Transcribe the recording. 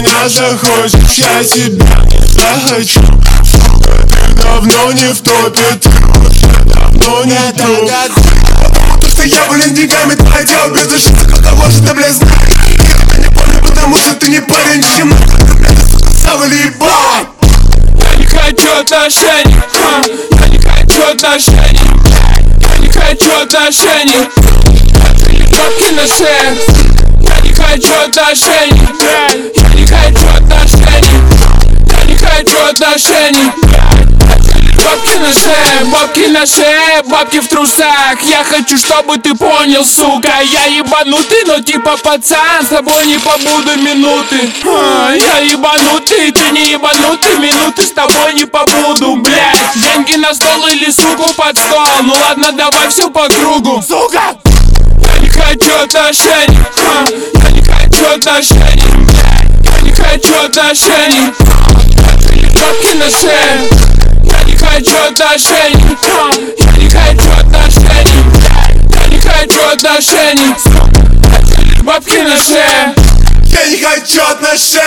меня захочешь, я тебя захочу. Ты давно не в топе, ты давно не друг То, что я блин деньгами твое дело без души Сука, того, что ты, знаешь? Я не помню, потому что ты не парень, Завалибай Я не хочу отношений а, Я не хочу отношений Я не хочу отношений. Бабки на шее хочу отношений Я не хочу отношений Я не хочу отношений Бабки на шее, бабки на шее, бабки в трусах Я хочу, чтобы ты понял, сука Я ебанутый, но типа пацан С тобой не побуду минуты Я ебанутый, ты не ебанутый Минуты с тобой не побуду, блядь Деньги на стол или суку под стол Ну ладно, давай все по кругу хочу отношений. Бабки на шее. Я не хочу отношений. Я не хочу отношений. Я не хочу отношений. Бабки на шее. Я не хочу отношений